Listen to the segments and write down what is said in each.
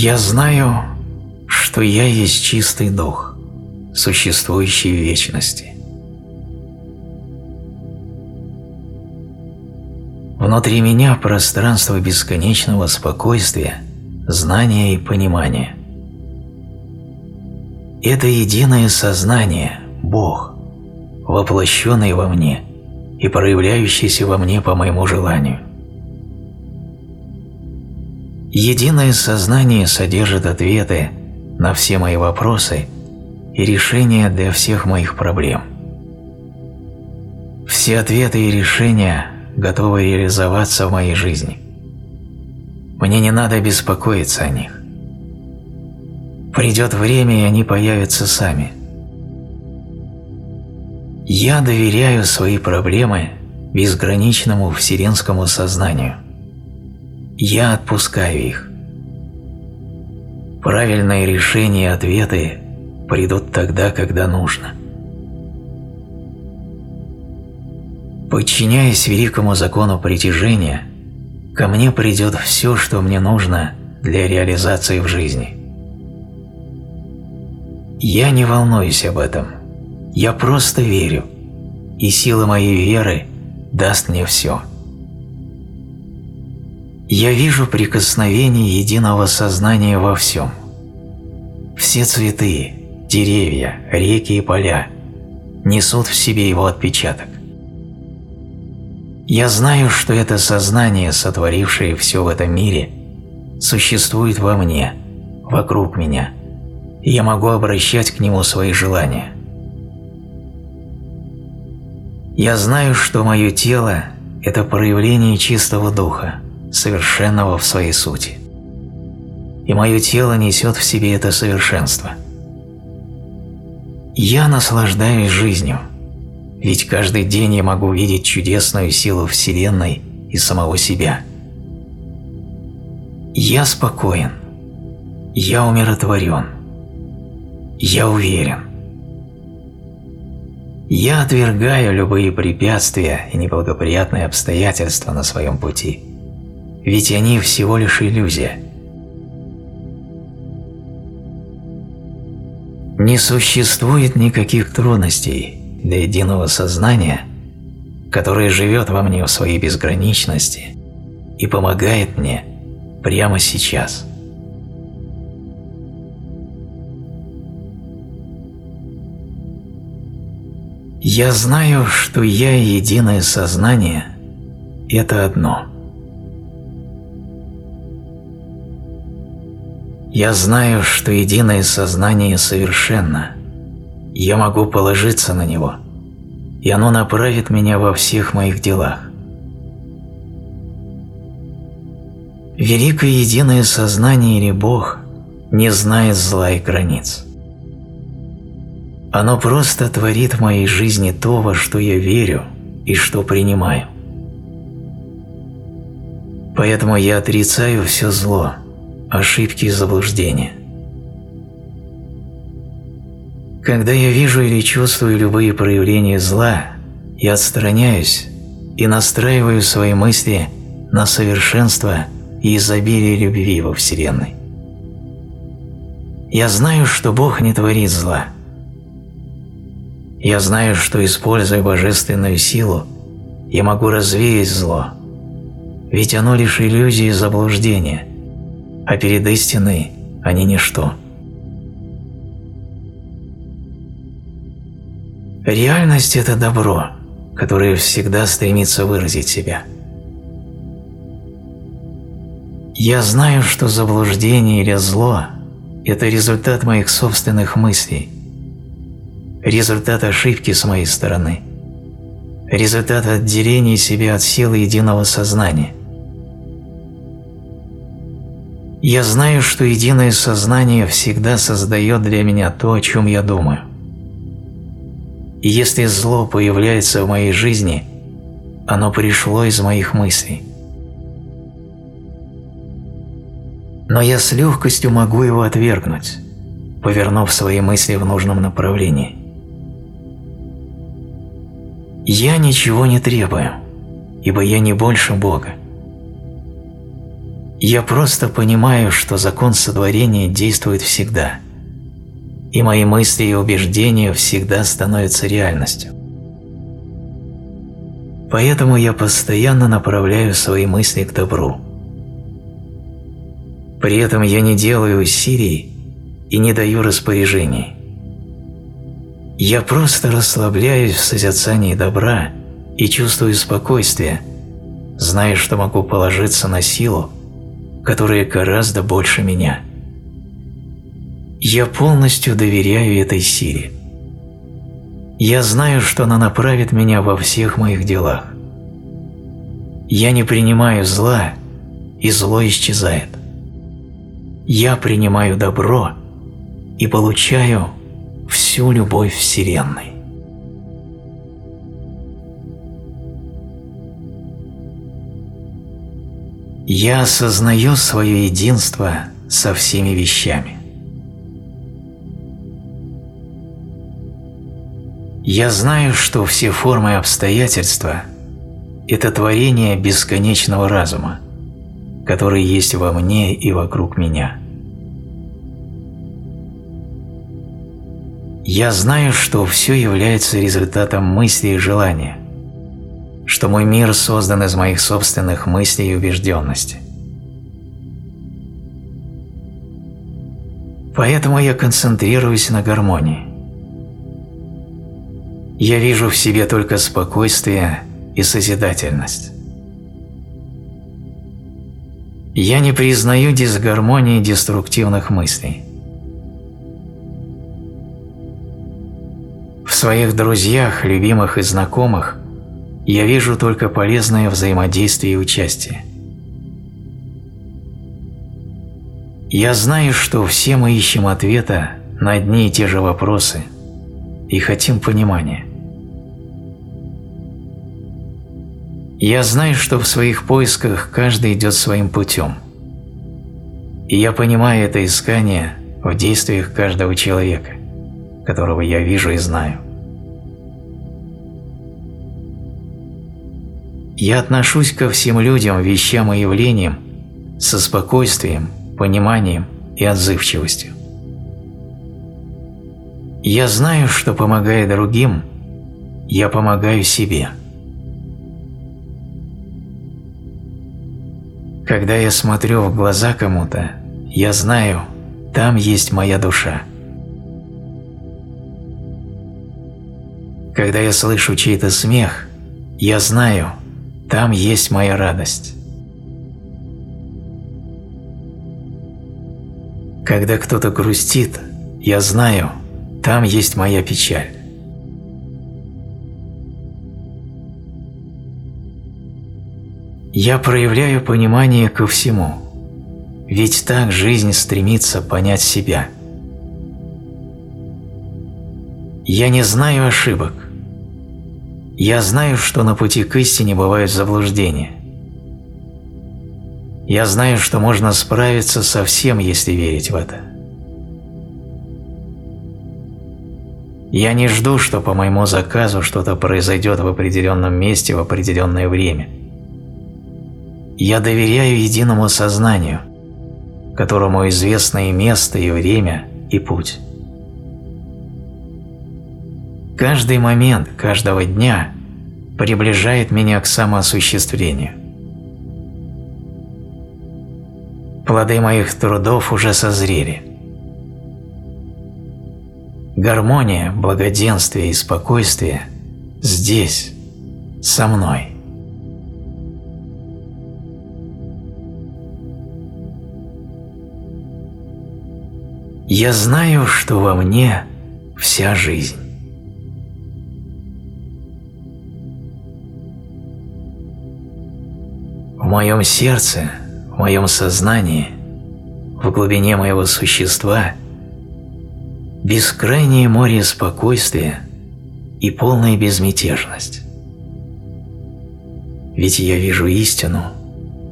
Я знаю, что я есть чистый дух, существующий в вечности. Внутри меня пространство бесконечного спокойствия, знания и понимания. Это единое сознание, Бог, воплощенный во мне и проявляющийся во мне по моему желанию. Единое сознание содержит ответы на все мои вопросы и решения для всех моих проблем. Все ответы и решения готовы реализоваться в моей жизни. Мне не надо беспокоиться о них. Придет время, и они появятся сами. Я доверяю свои проблемы безграничному вселенскому сознанию – я отпускаю их. Правильные решения и ответы придут тогда, когда нужно. Подчиняясь великому закону притяжения, ко мне придет все, что мне нужно для реализации в жизни. Я не волнуюсь об этом, я просто верю, и сила моей веры даст мне все. Я вижу прикосновение единого сознания во всем. Все цветы, деревья, реки и поля несут в себе его отпечаток. Я знаю, что это сознание, сотворившее все в этом мире, существует во мне, вокруг меня, и я могу обращать к нему свои желания. Я знаю, что мое тело – это проявление чистого духа, совершенного в своей сути. И мое тело несет в себе это совершенство. Я наслаждаюсь жизнью, ведь каждый день я могу видеть чудесную силу Вселенной и самого себя. Я спокоен, я умиротворен, я уверен. Я отвергаю любые препятствия и неблагоприятные обстоятельства на своем пути – ведь они всего лишь иллюзия. Не существует никаких трудностей для единого сознания, которое живет во мне в своей безграничности и помогает мне прямо сейчас. Я знаю, что я и единое сознание – это одно – Я знаю, что единое сознание совершенно. Я могу положиться на него, и оно направит меня во всех моих делах. Великое единое сознание или Бог не знает зла и границ. Оно просто творит в моей жизни то, во что я верю и что принимаю. Поэтому я отрицаю все зло – ошибки и заблуждения. Когда я вижу или чувствую любые проявления зла, я отстраняюсь и настраиваю свои мысли на совершенство и изобилие любви во Вселенной. Я знаю, что Бог не творит зла. Я знаю, что, используя божественную силу, я могу развеять зло, ведь оно лишь иллюзия и заблуждение, а перед истиной они ничто. Реальность – это добро, которое всегда стремится выразить себя. Я знаю, что заблуждение или зло – это результат моих собственных мыслей, результат ошибки с моей стороны, результат отделения себя от силы единого сознания. Я знаю, что единое сознание всегда создает для меня то, о чем я думаю. И если зло появляется в моей жизни, оно пришло из моих мыслей. Но я с легкостью могу его отвергнуть, повернув свои мысли в нужном направлении. Я ничего не требую, ибо я не больше Бога. Я просто понимаю, что закон сотворения действует всегда, и мои мысли и убеждения всегда становятся реальностью. Поэтому я постоянно направляю свои мысли к добру. При этом я не делаю усилий и не даю распоряжений. Я просто расслабляюсь в созерцании добра и чувствую спокойствие, зная, что могу положиться на силу, которая гораздо больше меня. Я полностью доверяю этой силе. Я знаю, что она направит меня во всех моих делах. Я не принимаю зла, и зло исчезает. Я принимаю добро и получаю всю любовь Вселенной. Я осознаю свое единство со всеми вещами. Я знаю, что все формы обстоятельства – это творение бесконечного разума, который есть во мне и вокруг меня. Я знаю, что все является результатом мысли и желания – что мой мир создан из моих собственных мыслей и убежденности. Поэтому я концентрируюсь на гармонии. Я вижу в себе только спокойствие и созидательность. Я не признаю дисгармонии деструктивных мыслей. В своих друзьях, любимых и знакомых – я вижу только полезное взаимодействие и участие. Я знаю, что все мы ищем ответа на одни и те же вопросы и хотим понимания. Я знаю, что в своих поисках каждый идет своим путем. И я понимаю это искание в действиях каждого человека, которого я вижу и знаю. Я отношусь ко всем людям, вещам и явлениям со спокойствием, пониманием и отзывчивостью. Я знаю, что помогая другим, я помогаю себе. Когда я смотрю в глаза кому-то, я знаю, там есть моя душа. Когда я слышу чей-то смех, я знаю, там есть моя радость. Когда кто-то грустит, я знаю, там есть моя печаль. Я проявляю понимание ко всему, ведь так жизнь стремится понять себя. Я не знаю ошибок, я знаю, что на пути к истине бывают заблуждения. Я знаю, что можно справиться со всем, если верить в это. Я не жду, что по моему заказу что-то произойдет в определенном месте в определенное время. Я доверяю единому сознанию, которому известно и место, и время, и путь. Каждый момент каждого дня приближает меня к самоосуществлению. Плоды моих трудов уже созрели. Гармония, благоденствие и спокойствие здесь, со мной. Я знаю, что во мне вся жизнь. Моем сердце, в моем сознании, в глубине моего существа бескрайнее море спокойствия и полная безмятежность. Ведь я вижу истину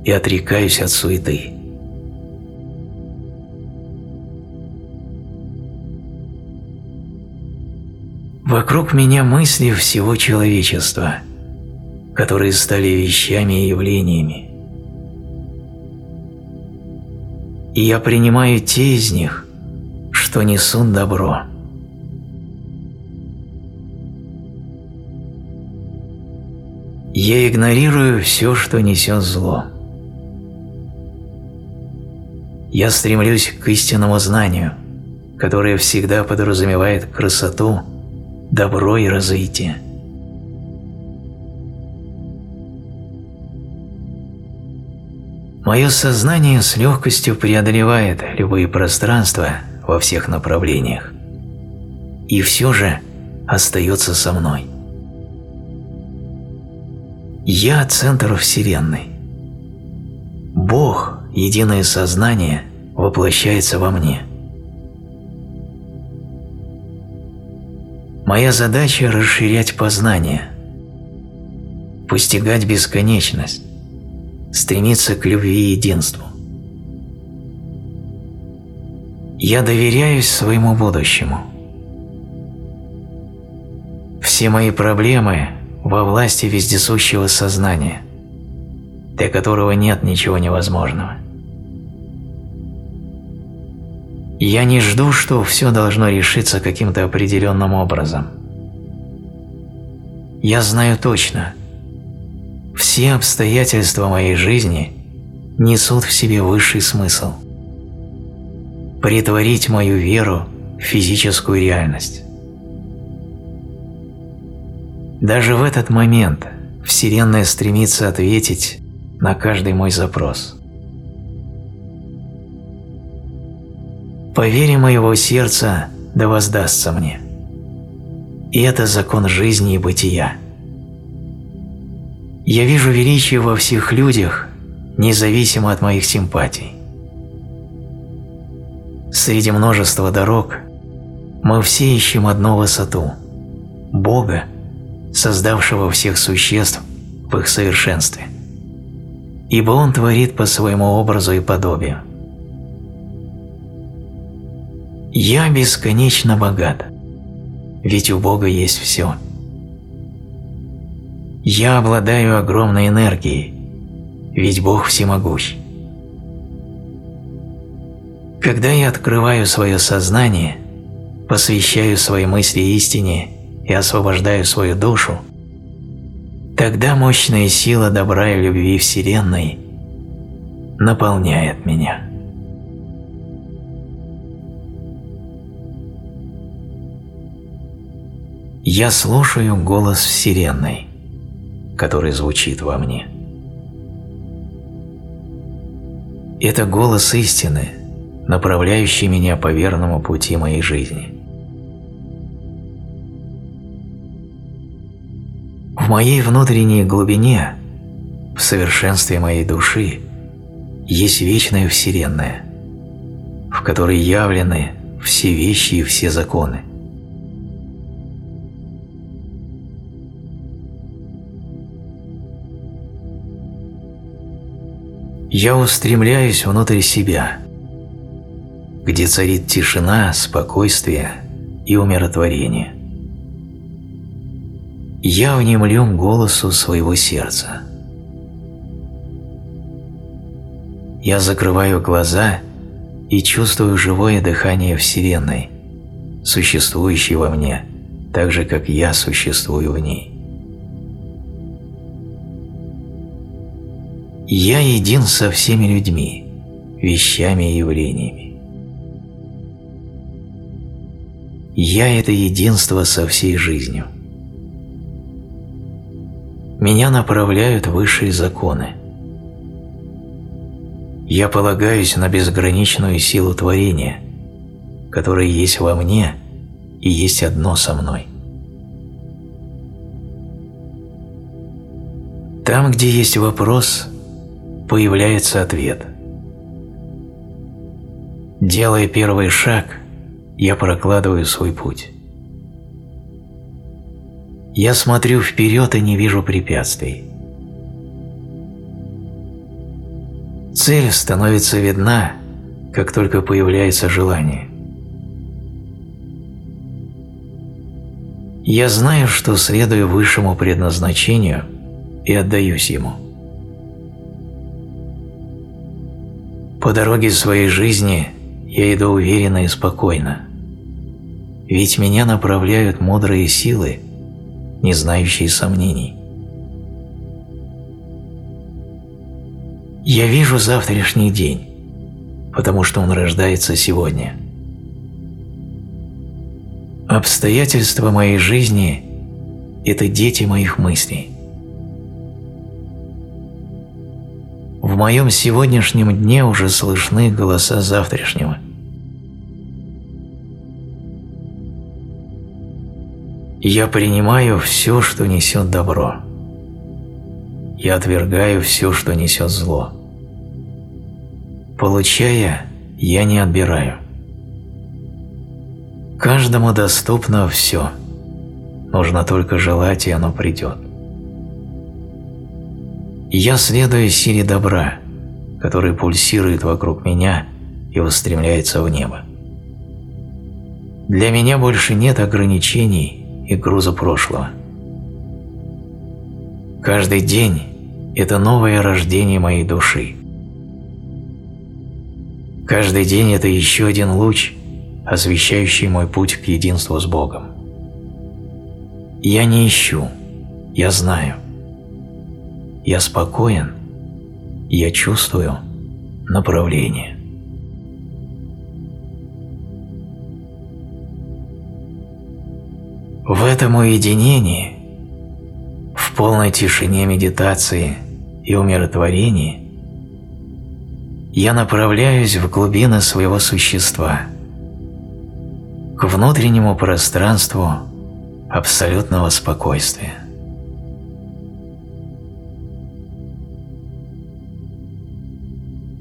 и отрекаюсь от суеты. Вокруг меня мысли всего человечества, которые стали вещами и явлениями, и я принимаю те из них, что несут добро. Я игнорирую все, что несет зло. Я стремлюсь к истинному знанию, которое всегда подразумевает красоту, добро и развитие. Мое сознание с легкостью преодолевает любые пространства во всех направлениях и все же остается со мной. Я – центр Вселенной. Бог, единое сознание, воплощается во мне. Моя задача – расширять познание, постигать бесконечность, стремиться к любви и единству. Я доверяюсь своему будущему. Все мои проблемы во власти вездесущего сознания, для которого нет ничего невозможного. Я не жду, что все должно решиться каким-то определенным образом. Я знаю точно – все обстоятельства моей жизни несут в себе высший смысл – притворить мою веру в физическую реальность. Даже в этот момент Вселенная стремится ответить на каждый мой запрос. По вере моего сердца да воздастся мне. И это закон жизни и бытия. Я вижу величие во всех людях, независимо от моих симпатий. Среди множества дорог мы все ищем одну высоту – Бога, создавшего всех существ в их совершенстве. Ибо Он творит по своему образу и подобию. Я бесконечно богат, ведь у Бога есть все – я обладаю огромной энергией, ведь Бог всемогущ. Когда я открываю свое сознание, посвящаю свои мысли истине и освобождаю свою душу, тогда мощная сила добра и любви Вселенной наполняет меня. Я слушаю голос Вселенной который звучит во мне. Это голос истины, направляющий меня по верному пути моей жизни. В моей внутренней глубине, в совершенстве моей души, есть вечная Вселенная, в которой явлены все вещи и все законы. Я устремляюсь внутрь себя, где царит тишина, спокойствие и умиротворение. Я внемлю голосу своего сердца. Я закрываю глаза и чувствую живое дыхание Вселенной, существующей во мне, так же, как я существую в ней. Я един со всеми людьми, вещами и явлениями. Я – это единство со всей жизнью. Меня направляют высшие законы. Я полагаюсь на безграничную силу творения, которая есть во мне и есть одно со мной. Там, где есть вопрос – появляется ответ. Делая первый шаг, я прокладываю свой путь. Я смотрю вперед и не вижу препятствий. Цель становится видна, как только появляется желание. Я знаю, что следую высшему предназначению и отдаюсь ему. По дороге своей жизни я иду уверенно и спокойно, ведь меня направляют мудрые силы, не знающие сомнений. Я вижу завтрашний день, потому что он рождается сегодня. Обстоятельства моей жизни – это дети моих мыслей. В моем сегодняшнем дне уже слышны голоса завтрашнего. Я принимаю все, что несет добро. Я отвергаю все, что несет зло. Получая, я не отбираю. Каждому доступно все. Нужно только желать, и оно придет. Я следую силе добра, который пульсирует вокруг меня и устремляется в небо. Для меня больше нет ограничений и груза прошлого. Каждый день – это новое рождение моей души. Каждый день – это еще один луч, освещающий мой путь к единству с Богом. Я не ищу, я знаю. Я спокоен, я чувствую направление. В этом уединении, в полной тишине медитации и умиротворении – я направляюсь в глубины своего существа, к внутреннему пространству абсолютного спокойствия.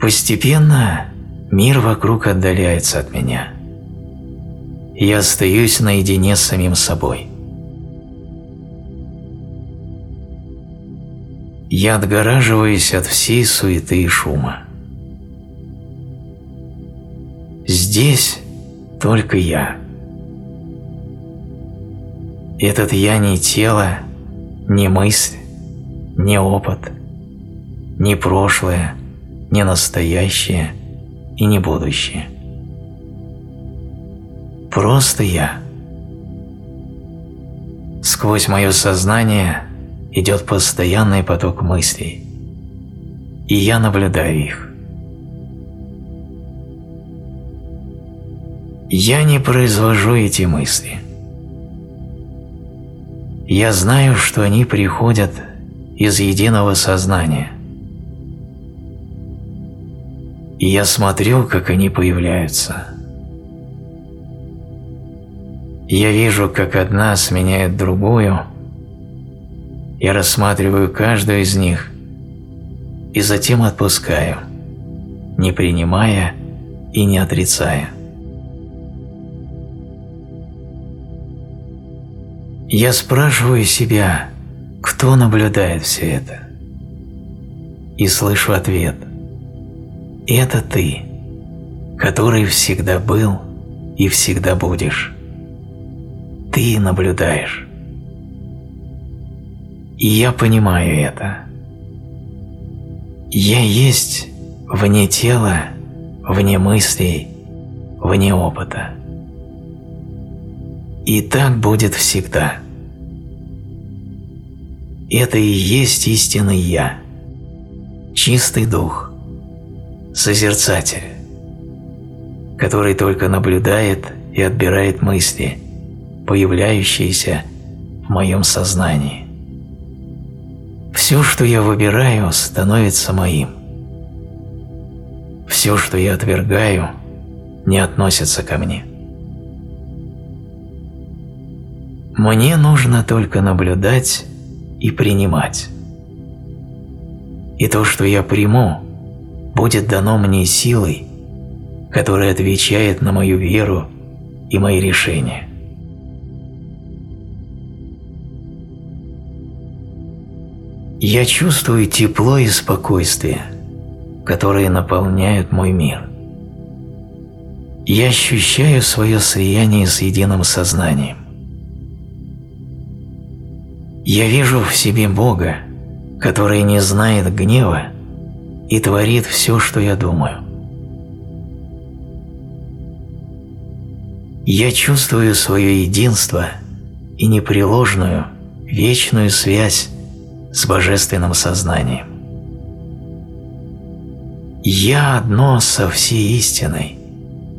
Постепенно мир вокруг отдаляется от меня. Я остаюсь наедине с самим собой. Я отгораживаюсь от всей суеты и шума. Здесь только я. Этот я не тело, не мысль, не опыт, не прошлое, не настоящее и не будущее. Просто я. Сквозь мое сознание идет постоянный поток мыслей, и я наблюдаю их. Я не произвожу эти мысли. Я знаю, что они приходят из единого сознания. И я смотрю, как они появляются. Я вижу, как одна сменяет другую. Я рассматриваю каждую из них и затем отпускаю, не принимая и не отрицая. Я спрашиваю себя, кто наблюдает все это? И слышу ответ. Это ты, который всегда был и всегда будешь. Ты наблюдаешь. И я понимаю это. Я есть вне тела, вне мыслей, вне опыта. И так будет всегда. Это и есть истинный Я, чистый дух, созерцатель, который только наблюдает и отбирает мысли, появляющиеся в моем сознании. Все, что я выбираю, становится моим. Все, что я отвергаю, не относится ко мне. Мне нужно только наблюдать и принимать. И то, что я приму, будет дано мне силой, которая отвечает на мою веру и мои решения. Я чувствую тепло и спокойствие, которые наполняют мой мир. Я ощущаю свое слияние с единым сознанием. Я вижу в себе Бога, который не знает гнева и творит все, что я думаю. Я чувствую свое единство и непреложную, вечную связь с Божественным Сознанием. Я одно со всей истиной,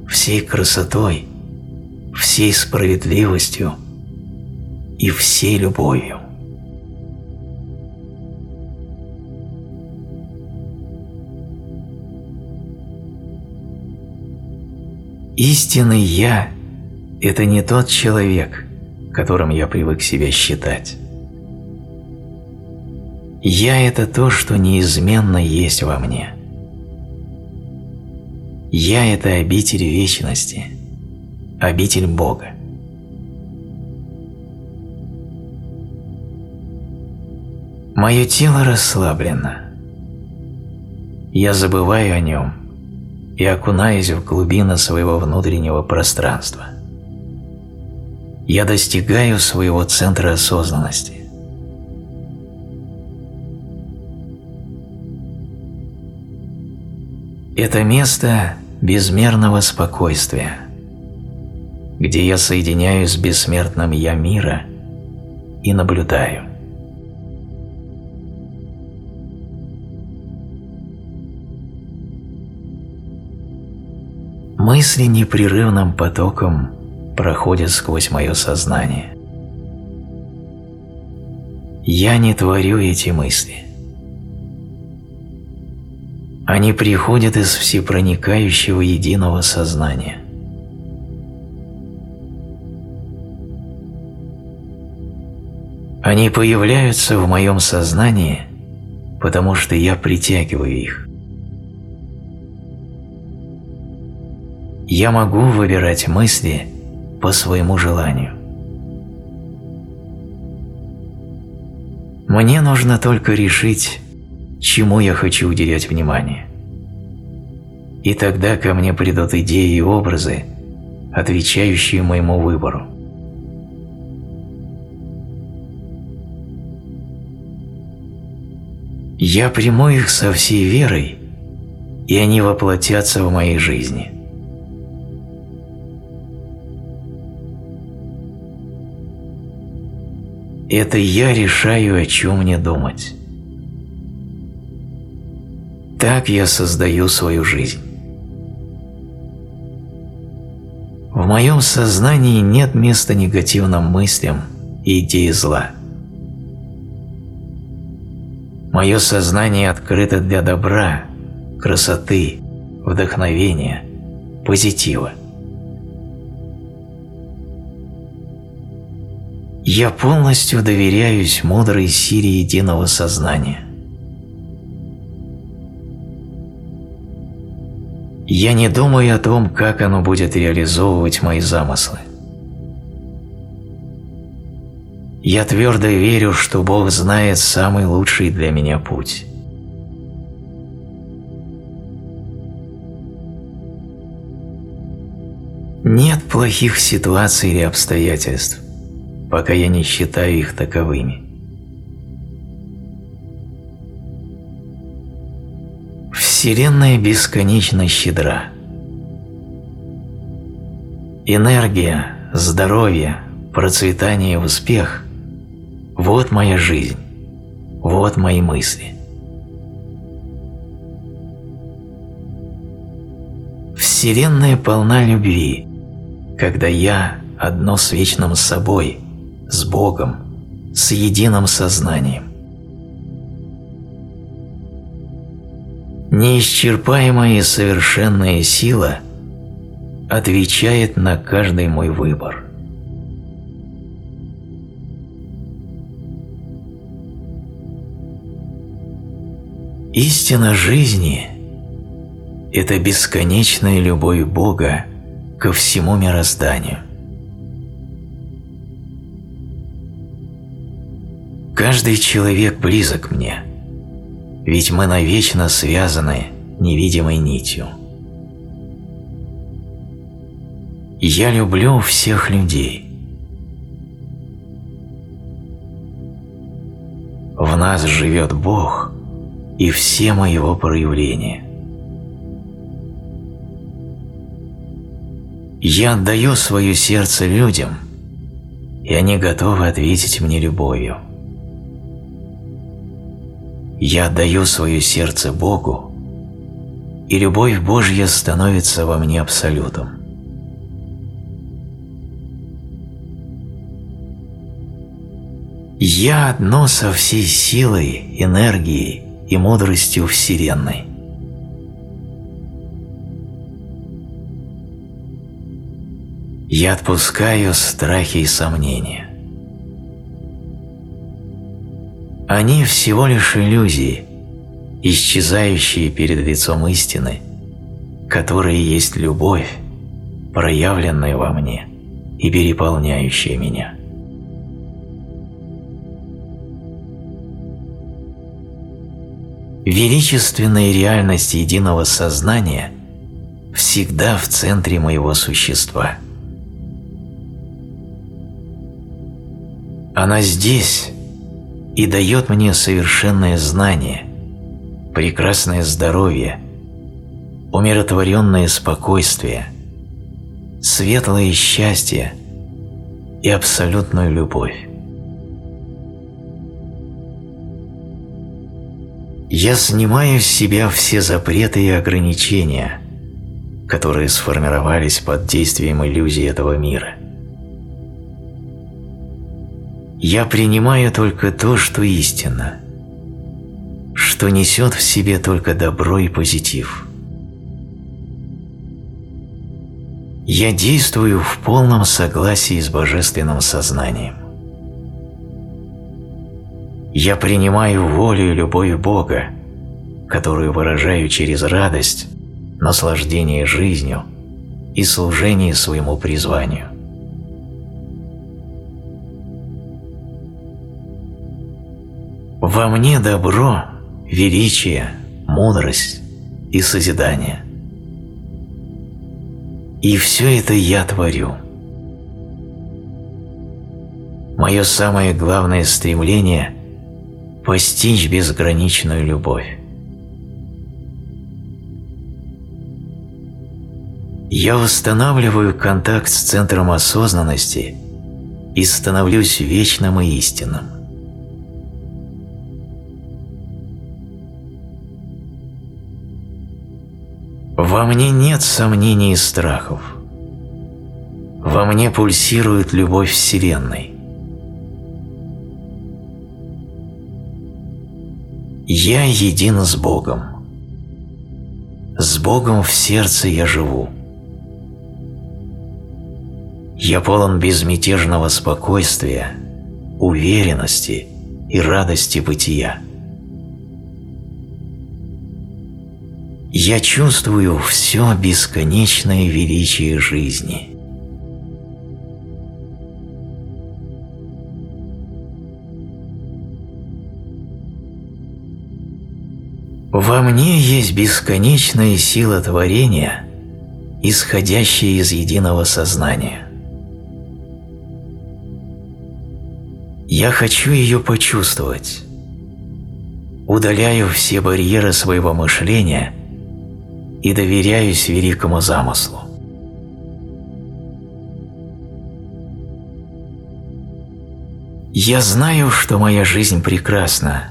всей красотой, всей справедливостью и всей любовью. Истинный «Я» – это не тот человек, которым я привык себя считать. «Я» – это то, что неизменно есть во мне. «Я» – это обитель вечности, обитель Бога. Мое тело расслаблено. Я забываю о нем – и окунаюсь в глубины своего внутреннего пространства. Я достигаю своего центра осознанности. Это место безмерного спокойствия, где я соединяюсь с бессмертным «Я» мира и наблюдаю – Мысли непрерывным потоком проходят сквозь мое сознание. Я не творю эти мысли. Они приходят из всепроникающего единого сознания. Они появляются в моем сознании, потому что я притягиваю их. Я могу выбирать мысли по своему желанию. Мне нужно только решить, чему я хочу уделять внимание. И тогда ко мне придут идеи и образы, отвечающие моему выбору. Я приму их со всей верой, и они воплотятся в моей жизни. Это я решаю, о чем мне думать. Так я создаю свою жизнь. В моем сознании нет места негативным мыслям и идеи зла. Мое сознание открыто для добра, красоты, вдохновения, позитива. Я полностью доверяюсь мудрой силе единого сознания. Я не думаю о том, как оно будет реализовывать мои замыслы. Я твердо верю, что Бог знает самый лучший для меня путь. Нет плохих ситуаций или обстоятельств пока я не считаю их таковыми. Вселенная бесконечно щедра. Энергия, здоровье, процветание успех – вот моя жизнь, вот мои мысли. Вселенная полна любви, когда я одно с вечным собой – с Богом, с единым сознанием. Неисчерпаемая и совершенная сила отвечает на каждый мой выбор. Истина жизни – это бесконечная любовь Бога ко всему мирозданию. Каждый человек близок мне, ведь мы навечно связаны невидимой нитью. Я люблю всех людей. В нас живет Бог и все мы Его проявления. Я отдаю свое сердце людям, и они готовы ответить мне любовью. Я отдаю свое сердце Богу, и любовь Божья становится во мне абсолютом. Я одно со всей силой, энергией и мудростью Вселенной. Я отпускаю страхи и сомнения. Они всего лишь иллюзии, исчезающие перед лицом истины, которая есть любовь, проявленная во мне и переполняющая меня. Величественная реальность единого сознания всегда в центре моего существа. Она здесь и дает мне совершенное знание, прекрасное здоровье, умиротворенное спокойствие, светлое счастье и абсолютную любовь. Я снимаю с себя все запреты и ограничения, которые сформировались под действием иллюзий этого мира. Я принимаю только то, что истинно, что несет в себе только добро и позитив. Я действую в полном согласии с божественным сознанием. Я принимаю волю и любовь Бога, которую выражаю через радость, наслаждение жизнью и служение своему призванию. Во мне добро, величие, мудрость и созидание. И все это я творю. Мое самое главное стремление постичь безграничную любовь. Я восстанавливаю контакт с центром осознанности и становлюсь вечным и истинным. Во мне нет сомнений и страхов. Во мне пульсирует любовь Вселенной. Я един с Богом. С Богом в сердце я живу. Я полон безмятежного спокойствия, уверенности и радости бытия. Я чувствую все бесконечное величие жизни. Во мне есть бесконечная сила творения, исходящая из единого сознания. Я хочу ее почувствовать. Удаляю все барьеры своего мышления и доверяюсь великому замыслу. Я знаю, что моя жизнь прекрасна,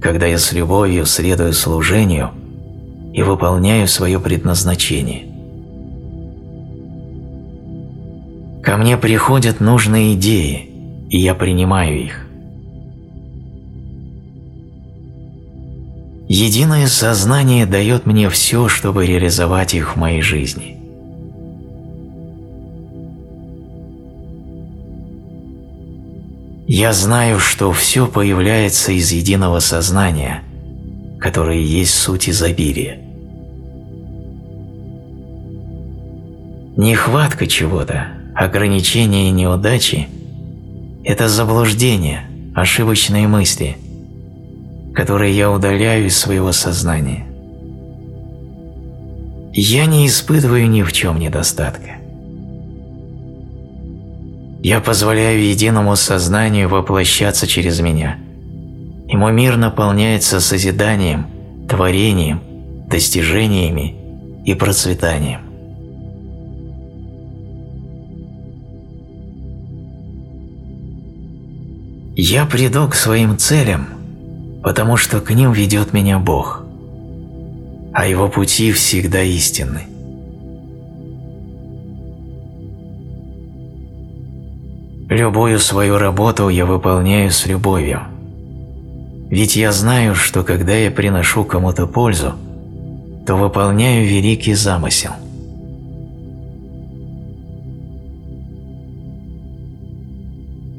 когда я с любовью следую служению и выполняю свое предназначение. Ко мне приходят нужные идеи, и я принимаю их. Единое сознание дает мне все, чтобы реализовать их в моей жизни. Я знаю, что все появляется из единого сознания, которое есть суть изобилия. Нехватка чего-то, ограничения и неудачи – это заблуждение, ошибочные мысли, которые я удаляю из своего сознания. Я не испытываю ни в чем недостатка. Я позволяю единому сознанию воплощаться через меня. и мой мир наполняется созиданием, творением, достижениями и процветанием. Я приду к своим целям – потому что к ним ведет меня Бог, а Его пути всегда истинны. Любую свою работу я выполняю с любовью. Ведь я знаю, что когда я приношу кому-то пользу, то выполняю великий замысел.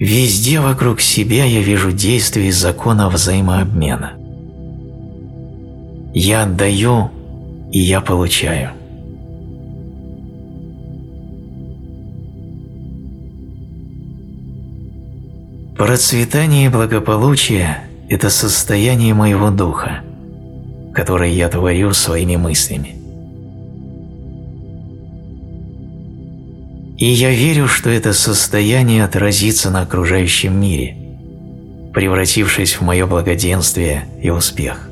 Везде вокруг себя я вижу действие закона взаимообмена. Я отдаю, и я получаю. Процветание и благополучие – это состояние моего духа, которое я творю своими мыслями. И я верю, что это состояние отразится на окружающем мире, превратившись в мое благоденствие и успех.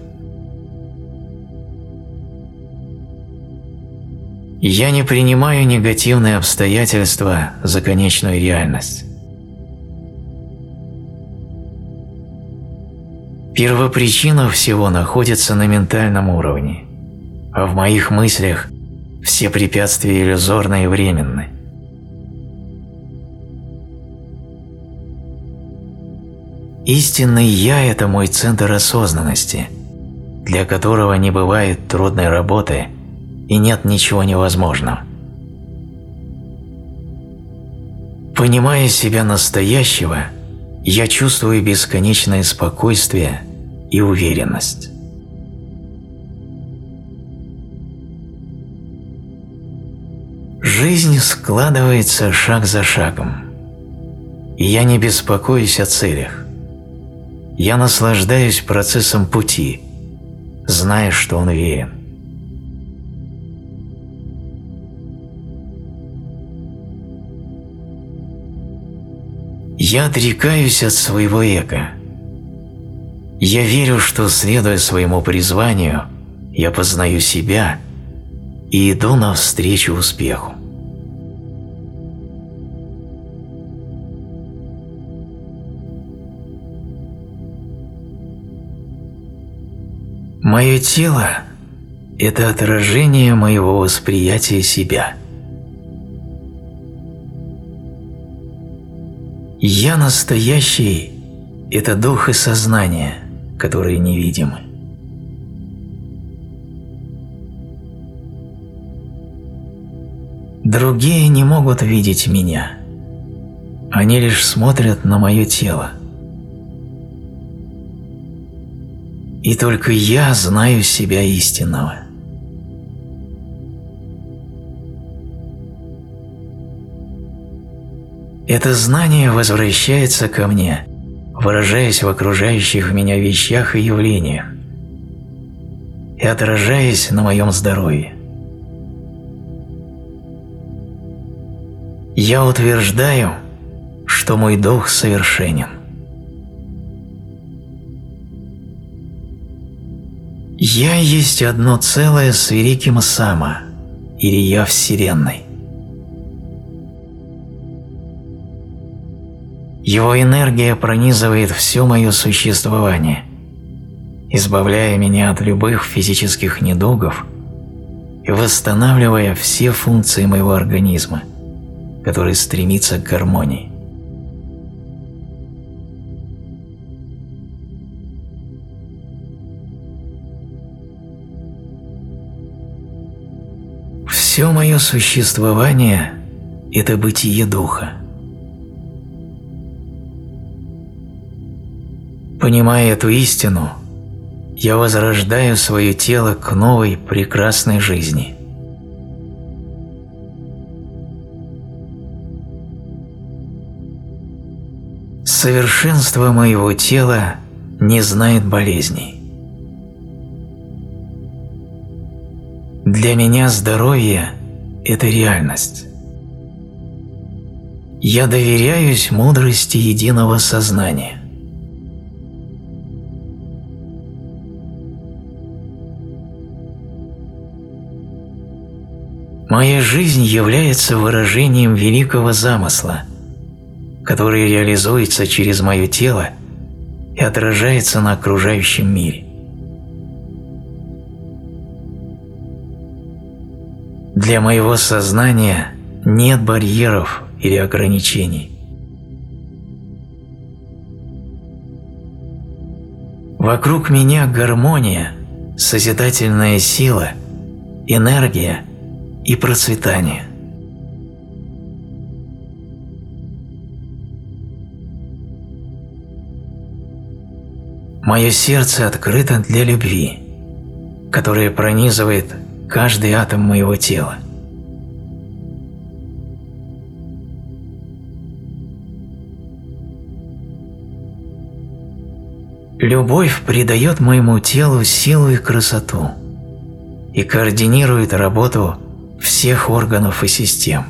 Я не принимаю негативные обстоятельства за конечную реальность. Первопричина всего находится на ментальном уровне, а в моих мыслях все препятствия иллюзорны и временны. Истинный «Я» – это мой центр осознанности, для которого не бывает трудной работы и нет ничего невозможного. Понимая себя настоящего, я чувствую бесконечное спокойствие и уверенность. Жизнь складывается шаг за шагом, и я не беспокоюсь о целях. Я наслаждаюсь процессом пути, зная, что он верен. Я отрекаюсь от своего эго – я верю, что, следуя своему призванию, я познаю себя и иду навстречу успеху. Мое тело – это отражение моего восприятия себя. Я настоящий – это дух и сознание – которые невидимы. Другие не могут видеть меня. Они лишь смотрят на мое тело. И только я знаю себя истинного. Это знание возвращается ко мне – выражаясь в окружающих меня вещах и явлениях и отражаясь на моем здоровье. Я утверждаю, что мой дух совершенен. Я есть одно целое с великим Сама, или Я Вселенной. Его энергия пронизывает все мое существование, избавляя меня от любых физических недугов и восстанавливая все функции моего организма, который стремится к гармонии. Все мое существование – это бытие Духа. Понимая эту истину, я возрождаю свое тело к новой прекрасной жизни. Совершенство моего тела не знает болезней. Для меня здоровье – это реальность. Я доверяюсь мудрости единого сознания. Моя жизнь является выражением великого замысла, который реализуется через мое тело и отражается на окружающем мире. Для моего сознания нет барьеров или ограничений. Вокруг меня гармония, созидательная сила, энергия и процветание. Мое сердце открыто для любви, которая пронизывает каждый атом моего тела. Любовь придает моему телу силу и красоту и координирует работу всех органов и систем.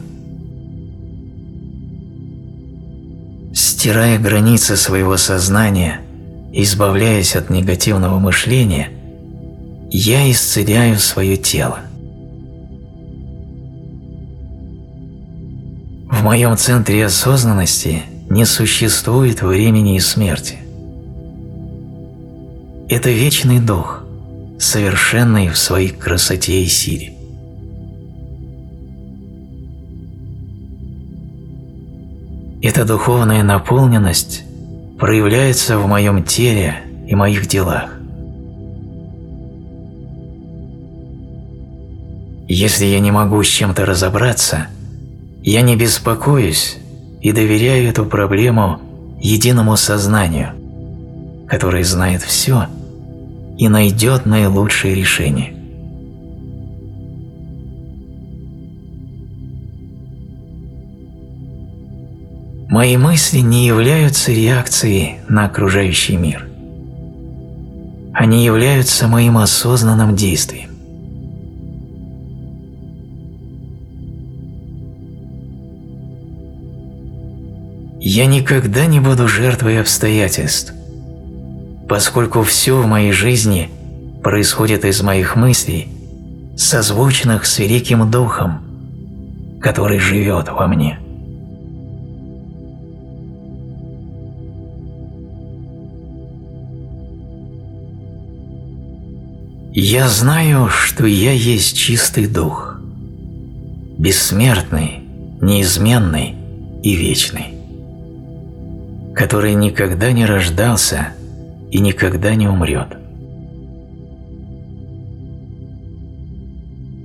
Стирая границы своего сознания, избавляясь от негативного мышления, я исцеляю свое тело. В моем центре осознанности не существует времени и смерти. Это вечный дух, совершенный в своей красоте и силе. Эта духовная наполненность проявляется в моем теле и моих делах. Если я не могу с чем-то разобраться, я не беспокоюсь и доверяю эту проблему единому сознанию, которое знает все и найдет наилучшее решение. Мои мысли не являются реакцией на окружающий мир. Они являются моим осознанным действием. Я никогда не буду жертвой обстоятельств, поскольку все в моей жизни происходит из моих мыслей, созвучных с Великим Духом, который живет во мне. Я знаю, что я есть чистый дух, бессмертный, неизменный и вечный, который никогда не рождался и никогда не умрет.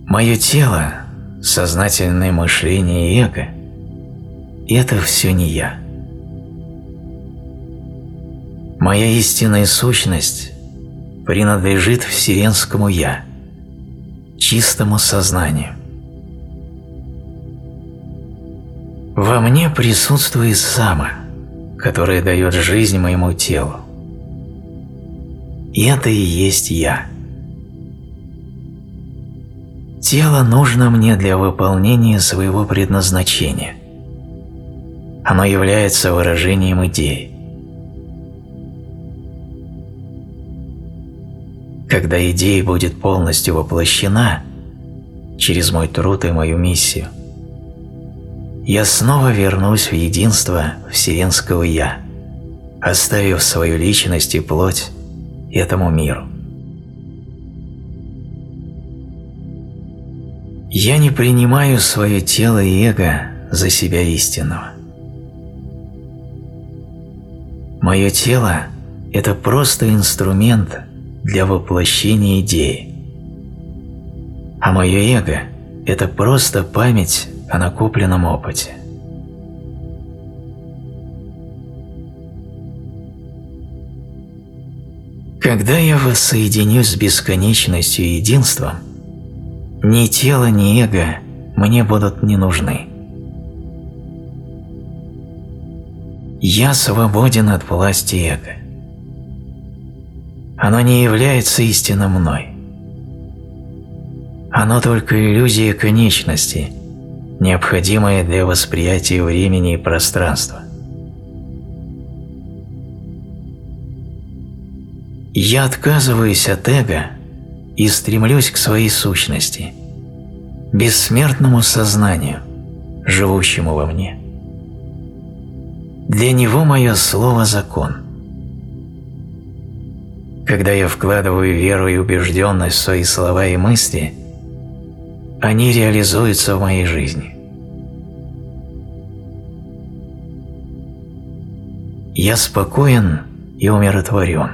Мое тело, сознательное мышление и эго – это все не я. Моя истинная сущность принадлежит вселенскому «Я», чистому сознанию. Во мне присутствует сама, которая дает жизнь моему телу. И это и есть я. Тело нужно мне для выполнения своего предназначения. Оно является выражением идеи. когда идея будет полностью воплощена через мой труд и мою миссию, я снова вернусь в единство Вселенского Я, оставив свою личность и плоть этому миру. Я не принимаю свое тело и эго за себя истинного. Мое тело – это просто инструмент – для воплощения идеи. А мое эго – это просто память о накопленном опыте. Когда я воссоединюсь с бесконечностью и единством, ни тело, ни эго мне будут не нужны. Я свободен от власти эго оно не является истинно мной. Оно только иллюзия конечности, необходимая для восприятия времени и пространства. Я отказываюсь от эго и стремлюсь к своей сущности, бессмертному сознанию, живущему во мне. Для него мое слово – закон – Когда я вкладываю веру и убежденность в свои слова и мысли, они реализуются в моей жизни. Я спокоен и умиротворен,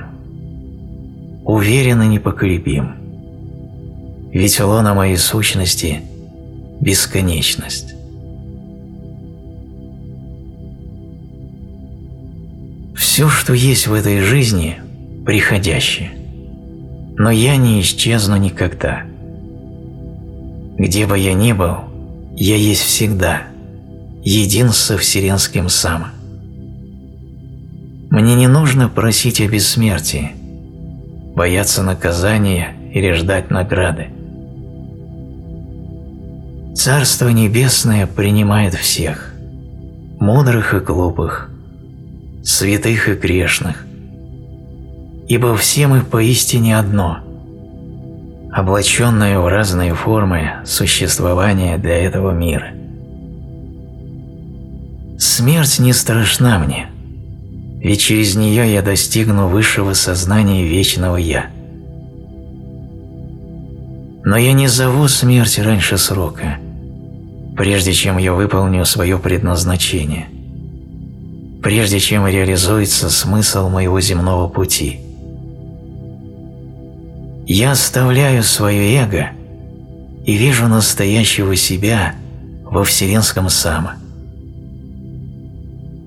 уверен и непоколебим, ведь лона моей сущности – бесконечность. Все, что есть в этой жизни – приходящее. Но я не исчезну никогда. Где бы я ни был, я есть всегда, един со вселенским сам. Мне не нужно просить о бессмертии, бояться наказания или ждать награды. Царство Небесное принимает всех, мудрых и глупых, святых и грешных, ибо все мы поистине одно, облаченное в разные формы существования для этого мира. Смерть не страшна мне, ведь через нее я достигну высшего сознания вечного Я. Но я не зову смерть раньше срока, прежде чем я выполню свое предназначение, прежде чем реализуется смысл моего земного пути – я оставляю свое эго и вижу настоящего себя во вселенском само.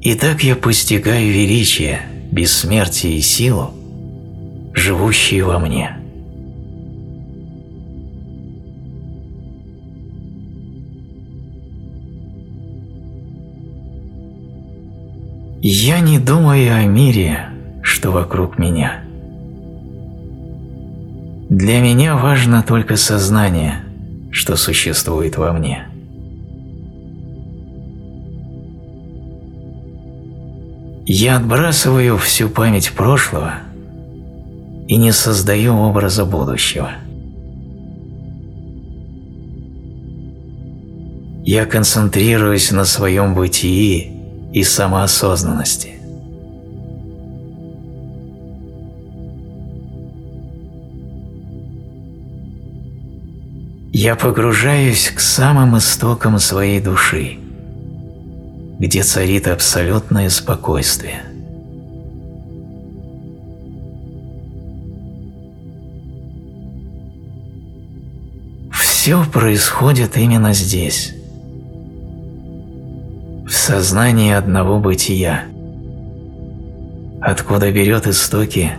И так я постигаю величие, бессмертие и силу, живущие во мне. Я не думаю о мире, что вокруг меня – для меня важно только сознание, что существует во мне. Я отбрасываю всю память прошлого и не создаю образа будущего. Я концентрируюсь на своем бытии и самоосознанности. Я погружаюсь к самым истокам своей души, где царит абсолютное спокойствие. Все происходит именно здесь, в сознании одного бытия, откуда берет истоки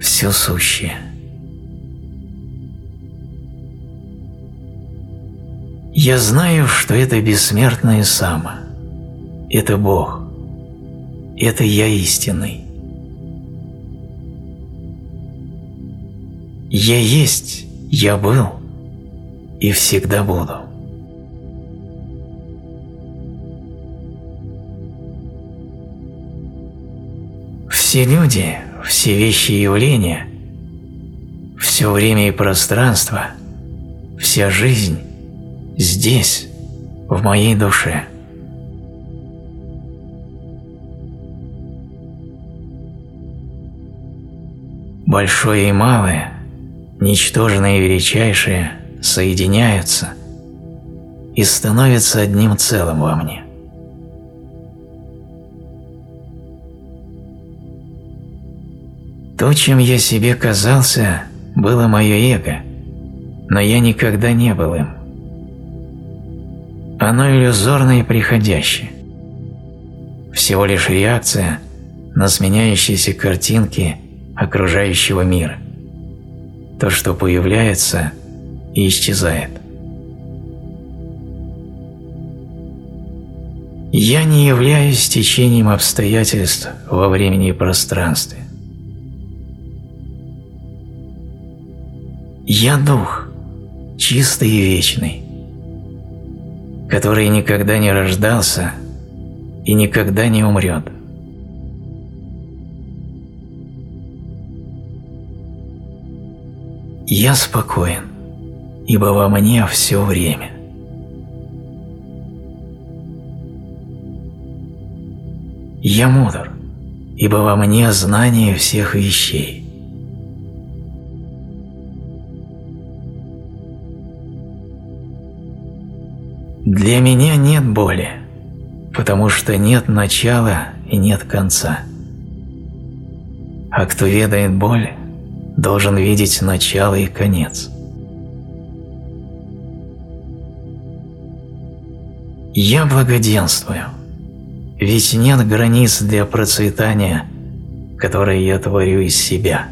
все сущее. Я знаю, что это бессмертное само. Это Бог. Это Я истинный. Я есть, я был и всегда буду. Все люди, все вещи и явления, все время и пространство, вся жизнь здесь, в моей душе. Большое и малое, ничтожное и величайшее соединяются и становятся одним целым во мне. То, чем я себе казался, было мое эго, но я никогда не был им. Оно иллюзорно и приходящее. Всего лишь реакция на сменяющиеся картинки окружающего мира. То, что появляется и исчезает. Я не являюсь течением обстоятельств во времени и пространстве. Я дух, чистый и вечный, который никогда не рождался и никогда не умрет. Я спокоен, ибо во мне все время. Я мудр, ибо во мне знание всех вещей. Для меня нет боли, потому что нет начала и нет конца. А кто ведает боль, должен видеть начало и конец. Я благоденствую, ведь нет границ для процветания, которые я творю из себя.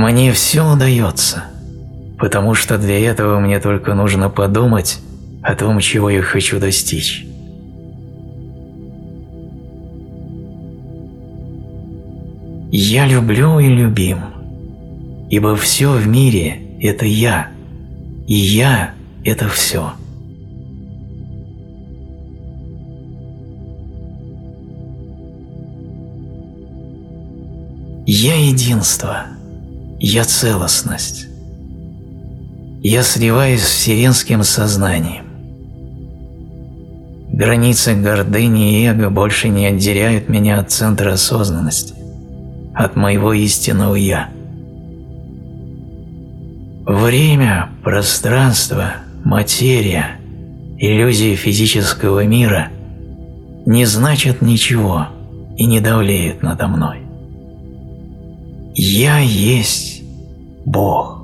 Мне все удается, потому что для этого мне только нужно подумать о том, чего я хочу достичь. Я люблю и любим, ибо все в мире – это я, и я – это все. Я единство, я целостность. Я сливаюсь с вселенским сознанием. Границы гордыни и эго больше не отделяют меня от центра осознанности от моего истинного «Я». Время, пространство, материя, иллюзии физического мира не значат ничего и не давлеют надо мной. Я есть Бог.